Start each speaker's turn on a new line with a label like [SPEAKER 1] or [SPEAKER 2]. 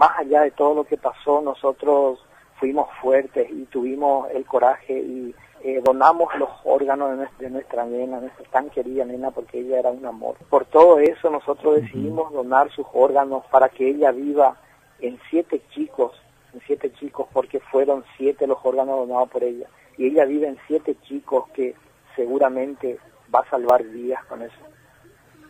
[SPEAKER 1] más allá de todo lo que pasó, nosotros fuimos fuertes y tuvimos el coraje y eh, donamos los órganos de nuestra, de nuestra nena, nuestra tan querida nena, porque ella era un amor. Por todo eso nosotros decidimos donar sus órganos para que ella viva en siete chicos, en siete chicos, porque fueron siete los órganos donados por ella. Y ella vive en siete chicos que seguramente va a salvar vidas con eso.